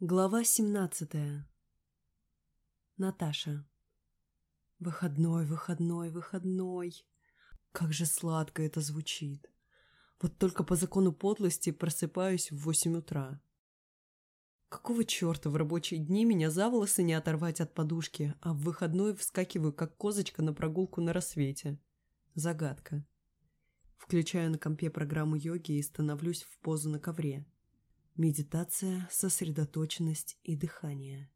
Глава 17. Наташа. Выходной, выходной, выходной. Как же сладко это звучит. Вот только по закону подлости просыпаюсь в восемь утра. Какого черта в рабочие дни меня за волосы не оторвать от подушки, а в выходной вскакиваю, как козочка на прогулку на рассвете? Загадка. Включаю на компе программу йоги и становлюсь в позу на ковре. Медитация, сосредоточенность и дыхание.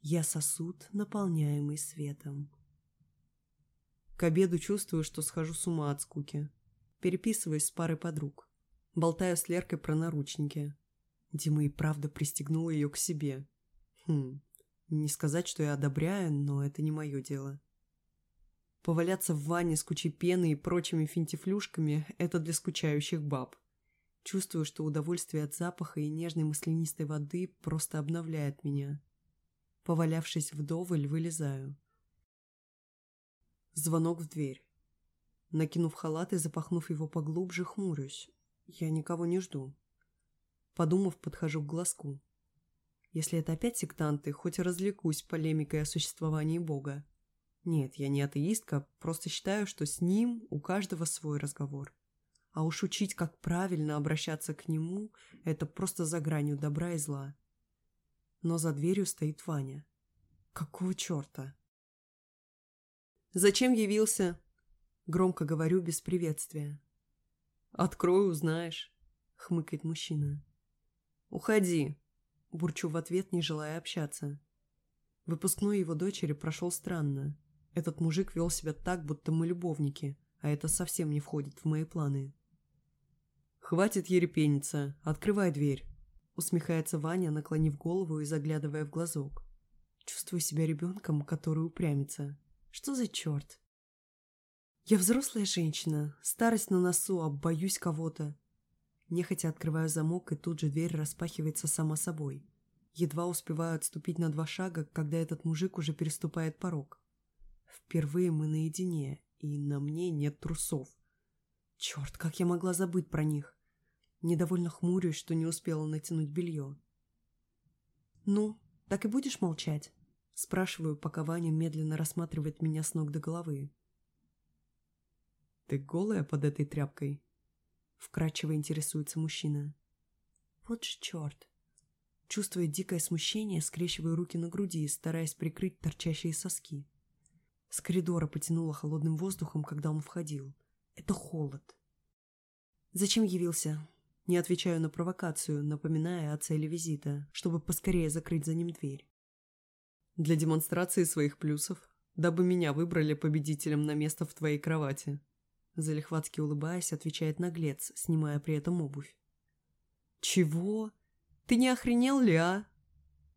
Я сосуд, наполняемый светом. К обеду чувствую, что схожу с ума от скуки. Переписываюсь с парой подруг. Болтаю с Леркой про наручники. Дима и правда пристегнула ее к себе. Хм, не сказать, что я одобряю, но это не мое дело. Поваляться в ванне с кучей пены и прочими финтифлюшками – это для скучающих баб. Чувствую, что удовольствие от запаха и нежной маслянистой воды просто обновляет меня. Повалявшись вдоволь, вылезаю. Звонок в дверь. Накинув халат и запахнув его поглубже, хмурюсь. Я никого не жду. Подумав, подхожу к глазку. Если это опять сектанты, хоть развлекусь полемикой о существовании Бога. Нет, я не атеистка, просто считаю, что с ним у каждого свой разговор. А уж учить, как правильно обращаться к нему, это просто за гранью добра и зла. Но за дверью стоит Ваня. Какого черта? «Зачем явился?» Громко говорю без приветствия. «Открой, узнаешь», — хмыкает мужчина. «Уходи», — бурчу в ответ, не желая общаться. Выпускной его дочери прошел странно. Этот мужик вел себя так, будто мы любовники, а это совсем не входит в мои планы. «Хватит ерепениться, открывай дверь», — усмехается Ваня, наклонив голову и заглядывая в глазок. Чувствую себя ребенком, который упрямится. Что за черт? Я взрослая женщина, старость на носу, а боюсь кого-то. Нехотя открываю замок, и тут же дверь распахивается сама собой. Едва успеваю отступить на два шага, когда этот мужик уже переступает порог. Впервые мы наедине, и на мне нет трусов. Черт, как я могла забыть про них? Недовольно хмурюсь, что не успела натянуть белье. «Ну, так и будешь молчать?» Спрашиваю, пока Ваня медленно рассматривает меня с ног до головы. «Ты голая под этой тряпкой?» Вкрадчиво интересуется мужчина. «Вот ж черт!» Чувствуя дикое смущение, скрещиваю руки на груди, стараясь прикрыть торчащие соски. С коридора потянуло холодным воздухом, когда он входил. Это холод. «Зачем явился?» Не отвечаю на провокацию, напоминая о цели визита, чтобы поскорее закрыть за ним дверь. Для демонстрации своих плюсов, дабы меня выбрали победителем на место в твоей кровати. Залихватски улыбаясь, отвечает наглец, снимая при этом обувь. «Чего? Ты не охренел ли, а?»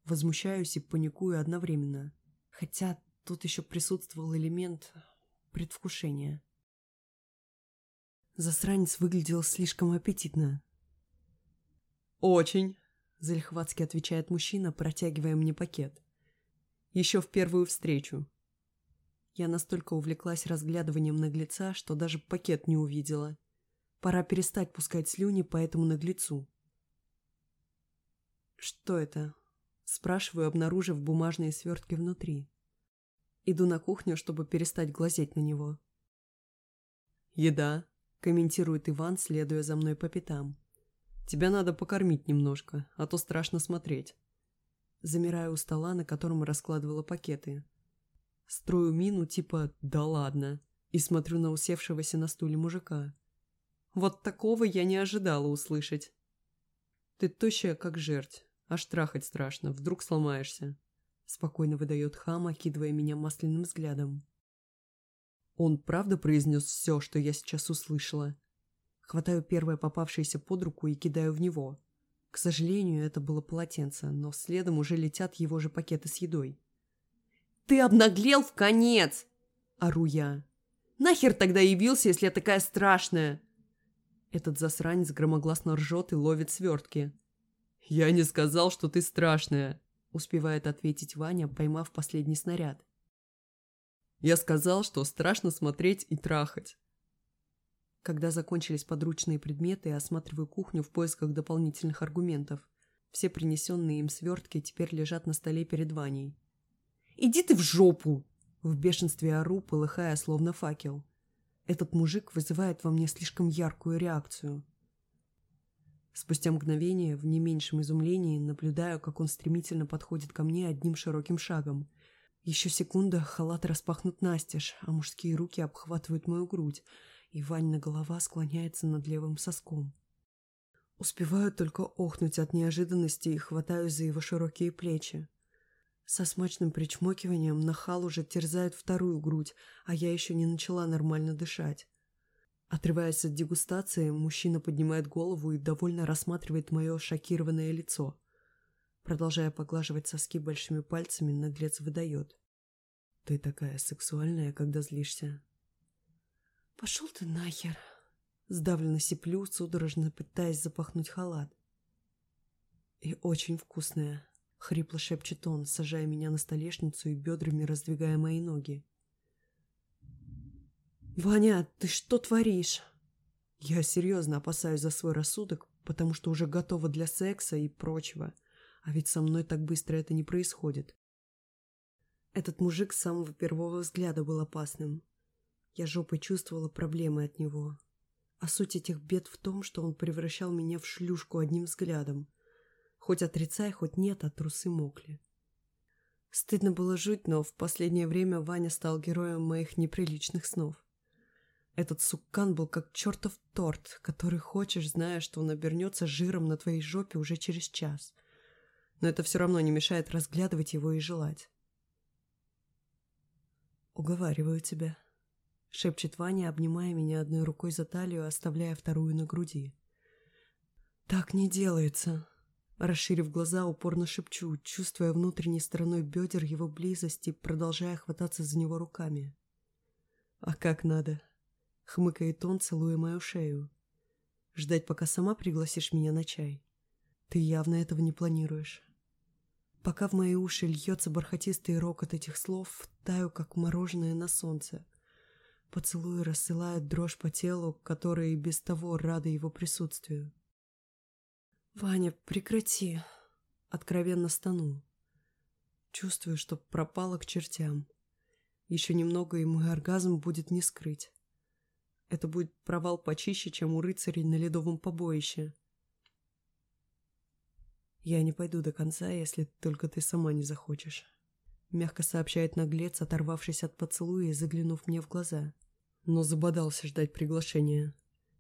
Возмущаюсь и паникую одновременно. Хотя тут еще присутствовал элемент предвкушения. Засранец выглядел слишком аппетитно, «Очень», — залихватски отвечает мужчина, протягивая мне пакет. «Еще в первую встречу». Я настолько увлеклась разглядыванием наглеца, что даже пакет не увидела. Пора перестать пускать слюни по этому наглецу. «Что это?» — спрашиваю, обнаружив бумажные свертки внутри. Иду на кухню, чтобы перестать глазеть на него. «Еда», — комментирует Иван, следуя за мной по пятам. Тебя надо покормить немножко, а то страшно смотреть. Замираю у стола, на котором раскладывала пакеты. Строю мину типа «да ладно» и смотрю на усевшегося на стуле мужика. Вот такого я не ожидала услышать. Ты тощая, как жерть, аж трахать страшно, вдруг сломаешься. Спокойно выдает хам, окидывая меня масляным взглядом. Он правда произнес все, что я сейчас услышала? Хватаю первое попавшееся под руку и кидаю в него. К сожалению, это было полотенце, но следом уже летят его же пакеты с едой. «Ты обнаглел в конец!» – ору я. «Нахер тогда явился, если я такая страшная?» Этот засранец громогласно ржет и ловит свертки. «Я не сказал, что ты страшная», – успевает ответить Ваня, поймав последний снаряд. «Я сказал, что страшно смотреть и трахать. Когда закончились подручные предметы, осматриваю кухню в поисках дополнительных аргументов. Все принесенные им свертки теперь лежат на столе перед Ваней. «Иди ты в жопу!» В бешенстве ору, полыхая, словно факел. Этот мужик вызывает во мне слишком яркую реакцию. Спустя мгновение, в не меньшем изумлении, наблюдаю, как он стремительно подходит ко мне одним широким шагом. Еще секунда, халат распахнут настежь, а мужские руки обхватывают мою грудь, и Ваньна голова склоняется над левым соском. Успеваю только охнуть от неожиданности и хватаюсь за его широкие плечи. Со смачным причмокиванием нахал уже терзает вторую грудь, а я еще не начала нормально дышать. Отрываясь от дегустации, мужчина поднимает голову и довольно рассматривает мое шокированное лицо. Продолжая поглаживать соски большими пальцами, наглец выдает. «Ты такая сексуальная, когда злишься». «Пошел ты нахер!» Сдавленно сиплю, судорожно пытаясь запахнуть халат. «И очень вкусная», — хрипло шепчет он, сажая меня на столешницу и бедрами раздвигая мои ноги. «Ваня, ты что творишь?» Я серьезно опасаюсь за свой рассудок, потому что уже готова для секса и прочего — а ведь со мной так быстро это не происходит. Этот мужик с самого первого взгляда был опасным. Я жопой чувствовала проблемы от него. А суть этих бед в том, что он превращал меня в шлюшку одним взглядом. Хоть отрицай, хоть нет, а трусы мокли. Стыдно было жить, но в последнее время Ваня стал героем моих неприличных снов. Этот суккан был как чертов торт, который хочешь, зная, что он обернется жиром на твоей жопе уже через час но это все равно не мешает разглядывать его и желать. «Уговариваю тебя», — шепчет Ваня, обнимая меня одной рукой за талию, оставляя вторую на груди. «Так не делается», — расширив глаза, упорно шепчу, чувствуя внутренней стороной бедер его близости, продолжая хвататься за него руками. «А как надо?» — хмыкает он, целуя мою шею. «Ждать, пока сама пригласишь меня на чай? Ты явно этого не планируешь». Пока в мои уши льется бархатистый рок от этих слов, таю, как мороженое на солнце. Поцелуи рассылают дрожь по телу, которая и без того рада его присутствию. «Ваня, прекрати!» Откровенно стану. Чувствую, что пропала к чертям. Еще немного, и мой оргазм будет не скрыть. Это будет провал почище, чем у рыцарей на ледовом побоище. «Я не пойду до конца, если только ты сама не захочешь», — мягко сообщает наглец, оторвавшись от поцелуя и заглянув мне в глаза. Но забодался ждать приглашения.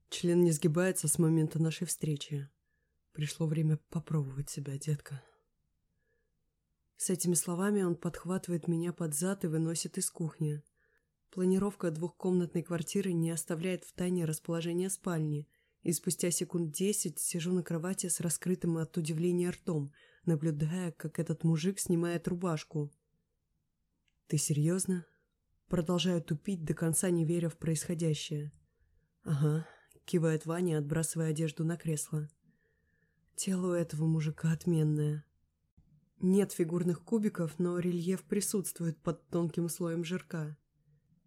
Член не сгибается с момента нашей встречи. Пришло время попробовать себя, детка. С этими словами он подхватывает меня под зад и выносит из кухни. Планировка двухкомнатной квартиры не оставляет в тайне расположение спальни — и спустя секунд десять сижу на кровати с раскрытым от удивления ртом, наблюдая, как этот мужик снимает рубашку. «Ты серьезно?» Продолжаю тупить, до конца не веря в происходящее. «Ага», — кивает Ваня, отбрасывая одежду на кресло. «Тело у этого мужика отменное. Нет фигурных кубиков, но рельеф присутствует под тонким слоем жирка.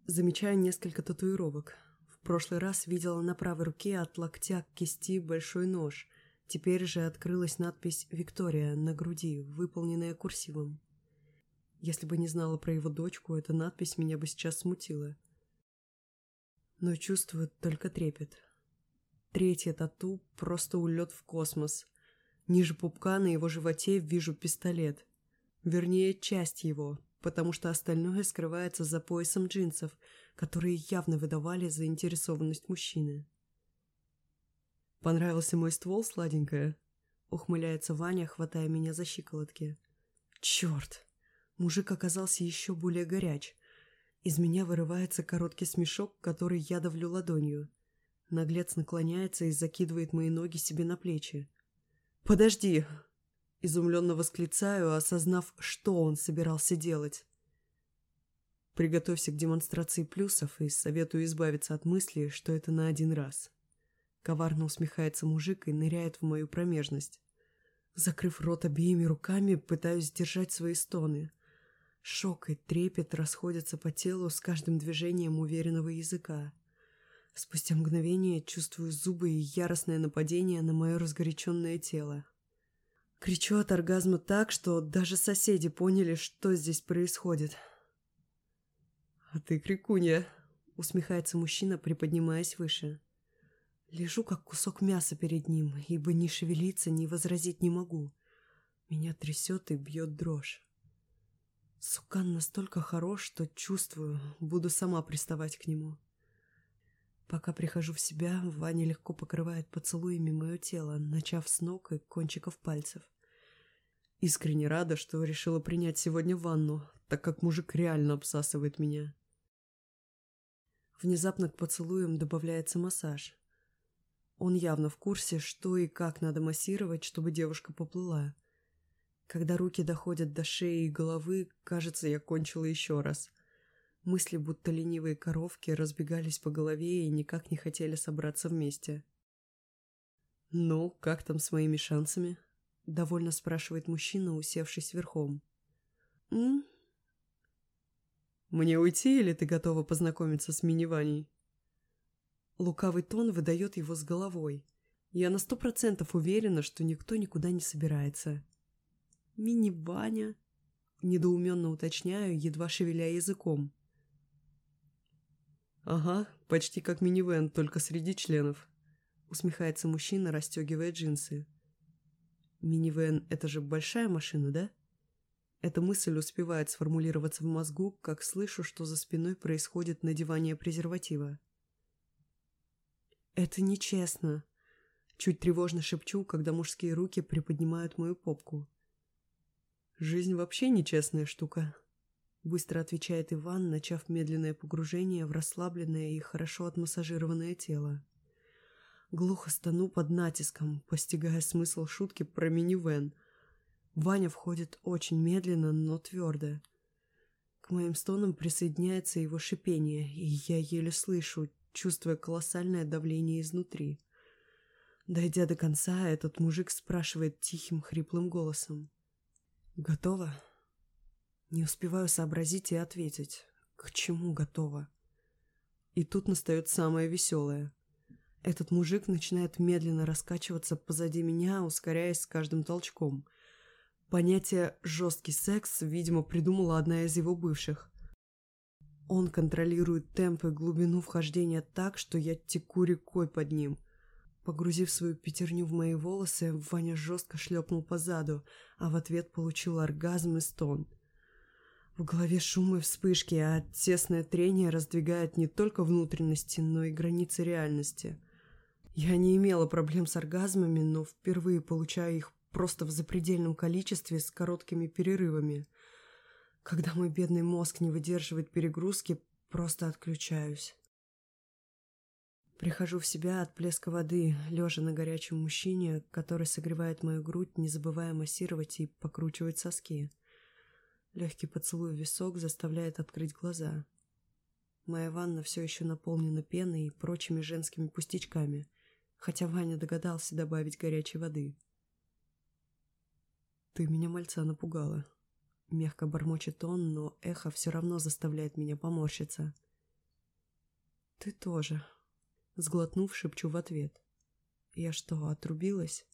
Замечаю несколько татуировок прошлый раз видела на правой руке от локтя к кисти большой нож. Теперь же открылась надпись «Виктория» на груди, выполненная курсивом. Если бы не знала про его дочку, эта надпись меня бы сейчас смутила. Но чувствую только трепет. Третье тату — просто улет в космос. Ниже пупка на его животе вижу пистолет. Вернее, часть его, потому что остальное скрывается за поясом джинсов — которые явно выдавали заинтересованность мужчины. «Понравился мой ствол, сладенькая?» — ухмыляется Ваня, хватая меня за щиколотки. «Черт!» Мужик оказался еще более горяч. Из меня вырывается короткий смешок, который я давлю ладонью. Наглец наклоняется и закидывает мои ноги себе на плечи. «Подожди!» Изумленно восклицаю, осознав, что он собирался делать. Приготовься к демонстрации плюсов и советую избавиться от мысли, что это на один раз. Коварно усмехается мужик и ныряет в мою промежность. Закрыв рот обеими руками, пытаюсь сдержать свои стоны. Шок и трепет расходятся по телу с каждым движением уверенного языка. Спустя мгновение чувствую зубы и яростное нападение на мое разгоряченное тело. Кричу от оргазма так, что даже соседи поняли, что здесь происходит. «А ты крикунья!» — усмехается мужчина, приподнимаясь выше. Лежу, как кусок мяса перед ним, ибо ни шевелиться, ни возразить не могу. Меня трясет и бьет дрожь. Сукан настолько хорош, что чувствую, буду сама приставать к нему. Пока прихожу в себя, Ваня легко покрывает поцелуями мое тело, начав с ног и кончиков пальцев. Искренне рада, что решила принять сегодня ванну, так как мужик реально обсасывает меня. Внезапно к поцелуям добавляется массаж. Он явно в курсе, что и как надо массировать, чтобы девушка поплыла. Когда руки доходят до шеи и головы, кажется, я кончила еще раз. Мысли, будто ленивые коровки, разбегались по голове и никак не хотели собраться вместе. «Ну, как там с моими шансами?» — довольно спрашивает мужчина, усевшись верхом. «М?» «Мне уйти, или ты готова познакомиться с мини-Ваней?» Лукавый тон выдает его с головой. Я на сто процентов уверена, что никто никуда не собирается. «Мини-Ваня?» — недоуменно уточняю, едва шевеля языком. «Ага, почти как минивэн, только среди членов», — усмехается мужчина, расстегивая джинсы. «Минивэн — это же большая машина, да?» Эта мысль успевает сформулироваться в мозгу, как слышу, что за спиной происходит надевание презерватива. «Это нечестно», — чуть тревожно шепчу, когда мужские руки приподнимают мою попку. «Жизнь вообще нечестная штука», Быстро отвечает Иван, начав медленное погружение в расслабленное и хорошо отмассажированное тело. Глухо стану под натиском, постигая смысл шутки про минивэн. Ваня входит очень медленно, но твердо. К моим стонам присоединяется его шипение, и я еле слышу, чувствуя колоссальное давление изнутри. Дойдя до конца, этот мужик спрашивает тихим, хриплым голосом. «Готово?» Не успеваю сообразить и ответить. К чему готова? И тут настает самое веселое. Этот мужик начинает медленно раскачиваться позади меня, ускоряясь с каждым толчком. Понятие «жесткий секс», видимо, придумала одна из его бывших. Он контролирует темп и глубину вхождения так, что я теку рекой под ним. Погрузив свою пятерню в мои волосы, Ваня жестко шлепнул по заду, а в ответ получил оргазм и стон – в голове шум и вспышки, а тесное трение раздвигает не только внутренности, но и границы реальности. Я не имела проблем с оргазмами, но впервые получаю их просто в запредельном количестве с короткими перерывами. Когда мой бедный мозг не выдерживает перегрузки, просто отключаюсь. Прихожу в себя от плеска воды, лежа на горячем мужчине, который согревает мою грудь, не забывая массировать и покручивать соски. Легкий поцелуй в висок заставляет открыть глаза. Моя ванна все еще наполнена пеной и прочими женскими пустячками, хотя Ваня догадался добавить горячей воды. «Ты меня, мальца, напугала», — мягко бормочет он, но эхо все равно заставляет меня поморщиться. «Ты тоже», — сглотнув, шепчу в ответ. «Я что, отрубилась?»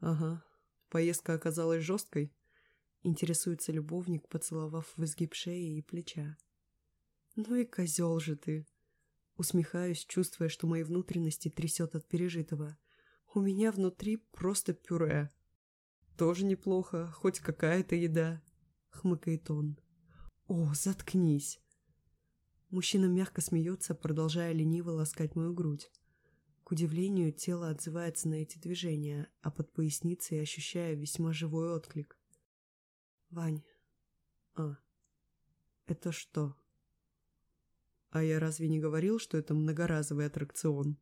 «Ага, поездка оказалась жесткой», Интересуется любовник, поцеловав в изгиб шеи и плеча. «Ну и козел же ты!» Усмехаюсь, чувствуя, что мои внутренности трясет от пережитого. «У меня внутри просто пюре». «Тоже неплохо, хоть какая-то еда», — хмыкает он. «О, заткнись!» Мужчина мягко смеется, продолжая лениво ласкать мою грудь. К удивлению, тело отзывается на эти движения, а под поясницей ощущаю весьма живой отклик. Вань. А. Это что? А я разве не говорил, что это многоразовый аттракцион?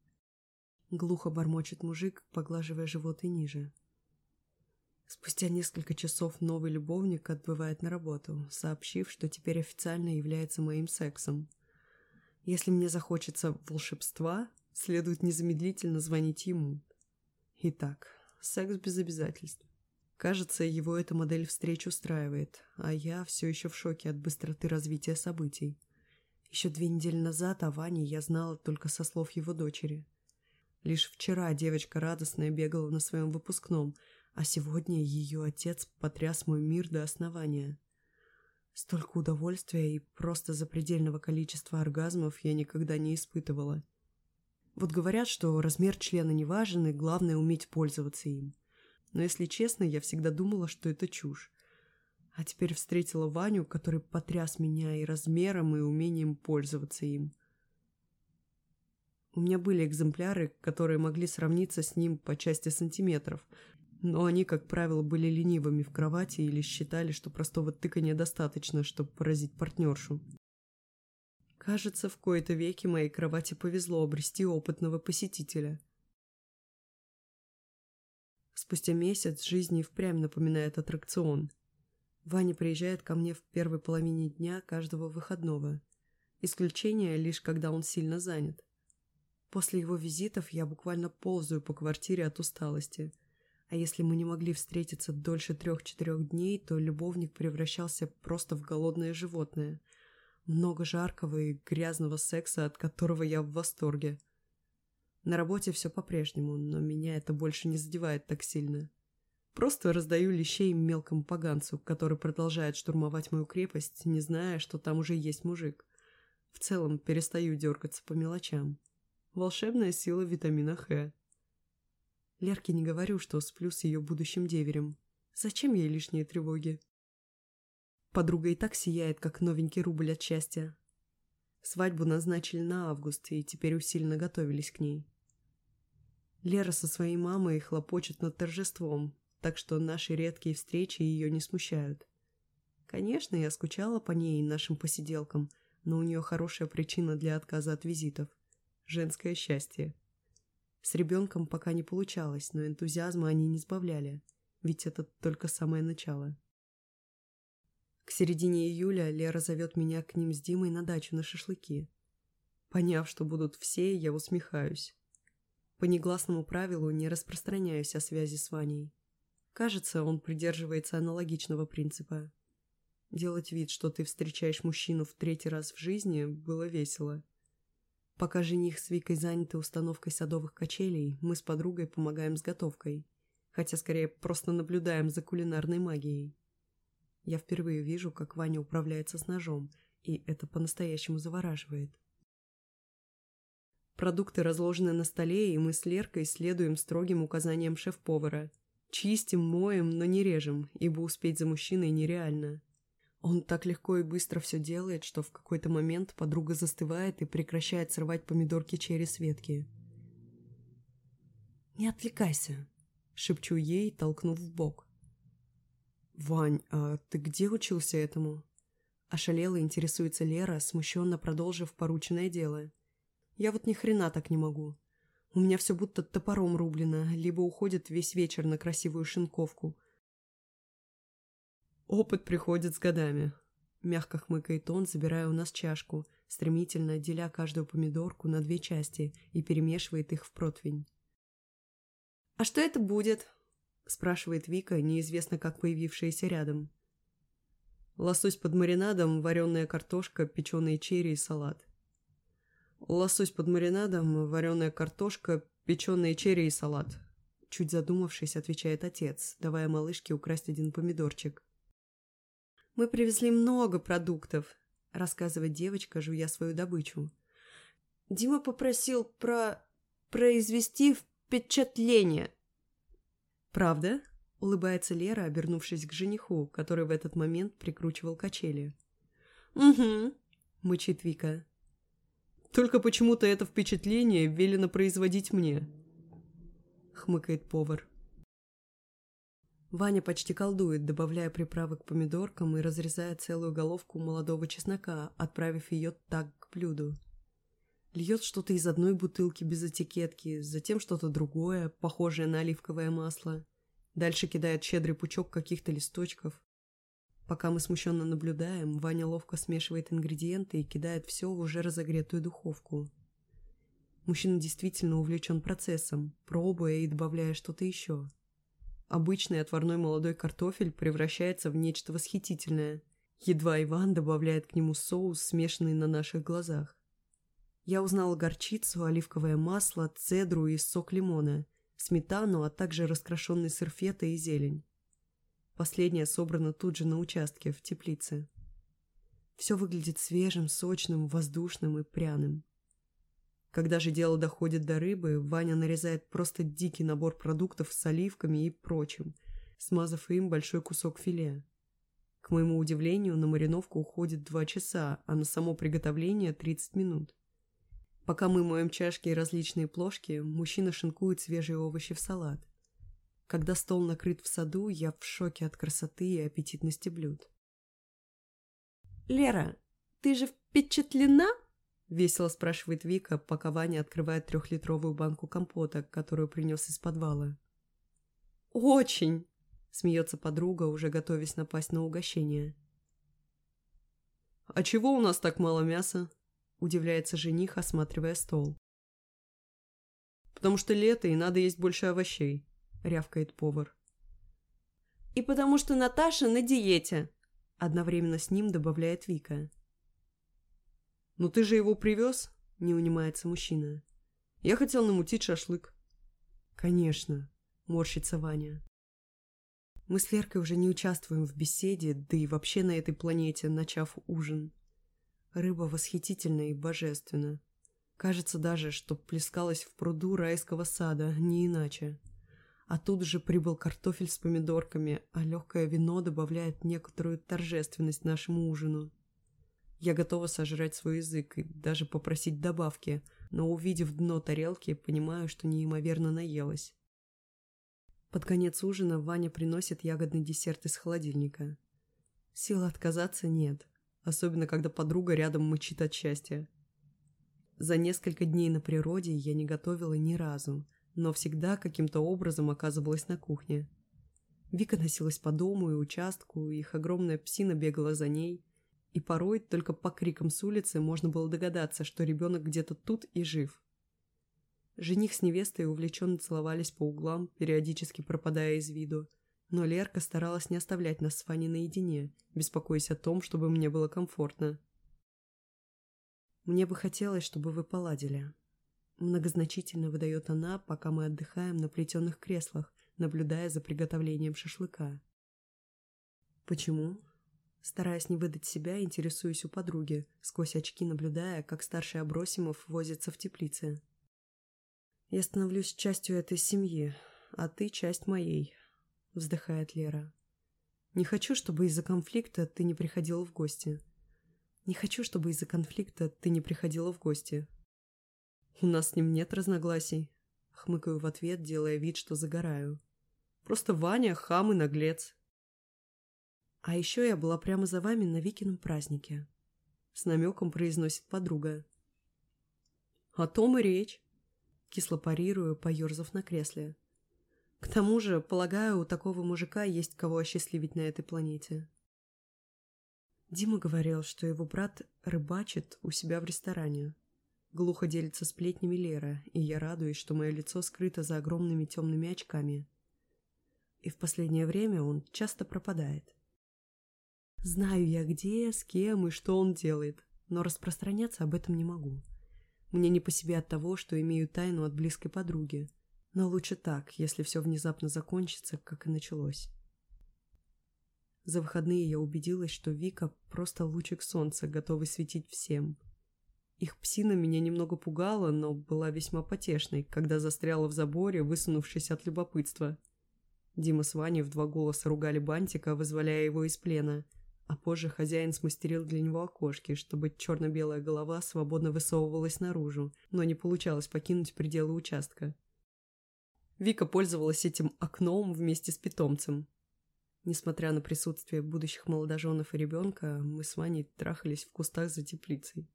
Глухо бормочет мужик, поглаживая живот и ниже. Спустя несколько часов новый любовник отбывает на работу, сообщив, что теперь официально является моим сексом. Если мне захочется волшебства, следует незамедлительно звонить ему. Итак, секс без обязательств. Кажется, его эта модель встреч устраивает, а я все еще в шоке от быстроты развития событий. Еще две недели назад о Ване я знала только со слов его дочери. Лишь вчера девочка радостная бегала на своем выпускном, А сегодня ее отец потряс мой мир до основания. Столько удовольствия и просто запредельного количества оргазмов я никогда не испытывала. Вот говорят, что размер члена не важен, и главное уметь пользоваться им. Но если честно, я всегда думала, что это чушь. А теперь встретила Ваню, который потряс меня и размером, и умением пользоваться им. У меня были экземпляры, которые могли сравниться с ним по части сантиметров, но они, как правило, были ленивыми в кровати или считали, что простого тыкания достаточно, чтобы поразить партнершу. Кажется, в кои-то веки моей кровати повезло обрести опытного посетителя. Спустя месяц жизнь и впрямь напоминает аттракцион. Ваня приезжает ко мне в первой половине дня каждого выходного. Исключение лишь когда он сильно занят. После его визитов я буквально ползаю по квартире от усталости. А если мы не могли встретиться дольше трех-четырех дней, то любовник превращался просто в голодное животное – много жаркого и грязного секса, от которого я в восторге. На работе все по-прежнему, но меня это больше не задевает так сильно. Просто раздаю лещей мелкому поганцу, который продолжает штурмовать мою крепость, не зная, что там уже есть мужик. В целом перестаю дергаться по мелочам. Волшебная сила витамина Х. Лерке не говорю, что сплю с ее будущим деверем. Зачем ей лишние тревоги? Подруга и так сияет, как новенький рубль от счастья. Свадьбу назначили на август, и теперь усиленно готовились к ней. Лера со своей мамой хлопочет над торжеством, так что наши редкие встречи ее не смущают. Конечно, я скучала по ней и нашим посиделкам, но у нее хорошая причина для отказа от визитов – женское счастье. С ребенком пока не получалось, но энтузиазма они не сбавляли, ведь это только самое начало. К середине июля Лера зовет меня к ним с Димой на дачу на шашлыки. Поняв, что будут все, я усмехаюсь. По негласному правилу не распространяюсь о связи с Ваней. Кажется, он придерживается аналогичного принципа. Делать вид, что ты встречаешь мужчину в третий раз в жизни, было весело. Пока жених с Викой заняты установкой садовых качелей, мы с подругой помогаем с готовкой. Хотя скорее просто наблюдаем за кулинарной магией. Я впервые вижу, как Ваня управляется с ножом, и это по-настоящему завораживает. Продукты разложены на столе, и мы с Леркой следуем строгим указаниям шеф-повара. Чистим, моем, но не режем, ибо успеть за мужчиной нереально. Он так легко и быстро все делает, что в какой-то момент подруга застывает и прекращает срывать помидорки через ветки. «Не отвлекайся», — шепчу ей, толкнув в бок. «Вань, а ты где учился этому?» Ошалела интересуется Лера, смущенно продолжив порученное дело. «Я вот ни хрена так не могу. У меня все будто топором рублено, либо уходит весь вечер на красивую шинковку». «Опыт приходит с годами», — мягко хмыкает он, забирая у нас чашку, стремительно деля каждую помидорку на две части и перемешивает их в противень. «А что это будет?» спрашивает Вика, неизвестно как появившаяся рядом. Лосось под маринадом, вареная картошка, печеные черри и салат. Лосось под маринадом, вареная картошка, печеные черри и салат. Чуть задумавшись, отвечает отец, давая малышке украсть один помидорчик. «Мы привезли много продуктов», — рассказывает девочка, жуя свою добычу. «Дима попросил про... произвести впечатление. «Правда?» — улыбается Лера, обернувшись к жениху, который в этот момент прикручивал качели. «Угу», — мычит Вика. «Только почему-то это впечатление велено производить мне», — хмыкает повар. Ваня почти колдует, добавляя приправы к помидоркам и разрезая целую головку молодого чеснока, отправив ее так к блюду. Льет что-то из одной бутылки без этикетки, затем что-то другое, похожее на оливковое масло. Дальше кидает щедрый пучок каких-то листочков. Пока мы смущенно наблюдаем, Ваня ловко смешивает ингредиенты и кидает все в уже разогретую духовку. Мужчина действительно увлечен процессом, пробуя и добавляя что-то еще. Обычный отварной молодой картофель превращается в нечто восхитительное. Едва Иван добавляет к нему соус, смешанный на наших глазах. Я узнала горчицу, оливковое масло, цедру и сок лимона. сметану, а также раскрошенный сыр фета и зелень. Последняя собрана тут же на участке, в теплице. Все выглядит свежим, сочным, воздушным и пряным. Когда же дело доходит до рыбы, Ваня нарезает просто дикий набор продуктов с оливками и прочим, смазав им большой кусок филе. К моему удивлению, на мариновку уходит два часа, а на само приготовление 30 минут. Пока мы моем чашки и различные плошки, мужчина шинкует свежие овощи в салат. Когда стол накрыт в саду, я в шоке от красоты и аппетитности блюд. «Лера, ты же впечатлена?» — весело спрашивает Вика, пока Ваня открывает трехлитровую банку компота, которую принес из подвала. «Очень!» Смеется подруга, уже готовясь напасть на угощение. «А чего у нас так мало мяса?» Удивляется жених, осматривая стол. «Потому что лето, и надо есть больше овощей», — рявкает повар. «И потому что Наташа на диете», — одновременно с ним добавляет Вика. «Ну ты же его привез?» — не унимается мужчина. «Я хотел намутить шашлык». «Конечно», — морщится Ваня. Мы с Леркой уже не участвуем в беседе, да и вообще на этой планете, начав ужин. Рыба восхитительна и божественна. Кажется даже, что плескалась в пруду райского сада, не иначе. А тут же прибыл картофель с помидорками, а легкое вино добавляет некоторую торжественность нашему ужину. Я готова сожрать свой язык и даже попросить добавки, но увидев дно тарелки, понимаю, что неимоверно наелась. Под конец ужина Ваня приносит ягодный десерт из холодильника. Силы отказаться нет, особенно когда подруга рядом мычит от счастья. За несколько дней на природе я не готовила ни разу, но всегда каким-то образом оказывалась на кухне. Вика носилась по дому и участку, их огромная псина бегала за ней, и порой только по крикам с улицы можно было догадаться, что ребенок где-то тут и жив. Жених с невестой увлеченно целовались по углам, периодически пропадая из виду. Но Лерка старалась не оставлять нас с Ваней наедине, беспокоясь о том, чтобы мне было комфортно. «Мне бы хотелось, чтобы вы поладили». Многозначительно выдает она, пока мы отдыхаем на плетеных креслах, наблюдая за приготовлением шашлыка. «Почему?» Стараясь не выдать себя, интересуюсь у подруги, сквозь очки наблюдая, как старший Абросимов возится в теплице. «Я становлюсь частью этой семьи, а ты часть моей», — вздыхает Лера. «Не хочу, чтобы из-за конфликта ты не приходила в гости. Не хочу, чтобы из-за конфликта ты не приходила в гости. У нас с ним нет разногласий», — хмыкаю в ответ, делая вид, что загораю. «Просто Ваня хам и наглец». «А еще я была прямо за вами на Викином празднике», — с намеком произносит подруга. «О том и речь». Кисло парирую, поерзав на кресле. К тому же, полагаю, у такого мужика есть кого осчастливить на этой планете. Дима говорил, что его брат рыбачит у себя в ресторане. Глухо делится сплетнями Лера, и я радуюсь, что мое лицо скрыто за огромными темными очками. И в последнее время он часто пропадает. Знаю я где, с кем и что он делает, но распространяться об этом не могу. Мне не по себе от того, что имею тайну от близкой подруги. Но лучше так, если все внезапно закончится, как и началось. За выходные я убедилась, что Вика просто лучик солнца, готовый светить всем. Их псина меня немного пугала, но была весьма потешной, когда застряла в заборе, высунувшись от любопытства. Дима с Ваней в два голоса ругали Бантика, вызволяя его из плена – а позже хозяин смастерил для него окошки, чтобы черно-белая голова свободно высовывалась наружу, но не получалось покинуть пределы участка. Вика пользовалась этим окном вместе с питомцем. Несмотря на присутствие будущих молодоженов и ребенка, мы с Ваней трахались в кустах за теплицей.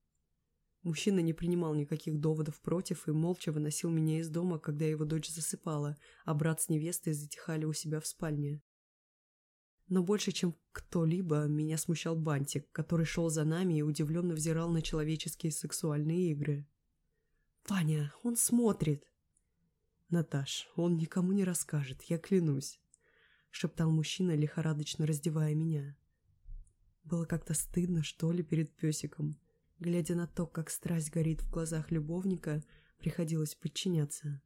Мужчина не принимал никаких доводов против и молча выносил меня из дома, когда его дочь засыпала, а брат с невестой затихали у себя в спальне. Но больше, чем кто-либо, меня смущал Бантик, который шел за нами и удивленно взирал на человеческие сексуальные игры. «Ваня, он смотрит!» «Наташ, он никому не расскажет, я клянусь», — шептал мужчина, лихорадочно раздевая меня. Было как-то стыдно, что ли, перед песиком. Глядя на то, как страсть горит в глазах любовника, приходилось подчиняться.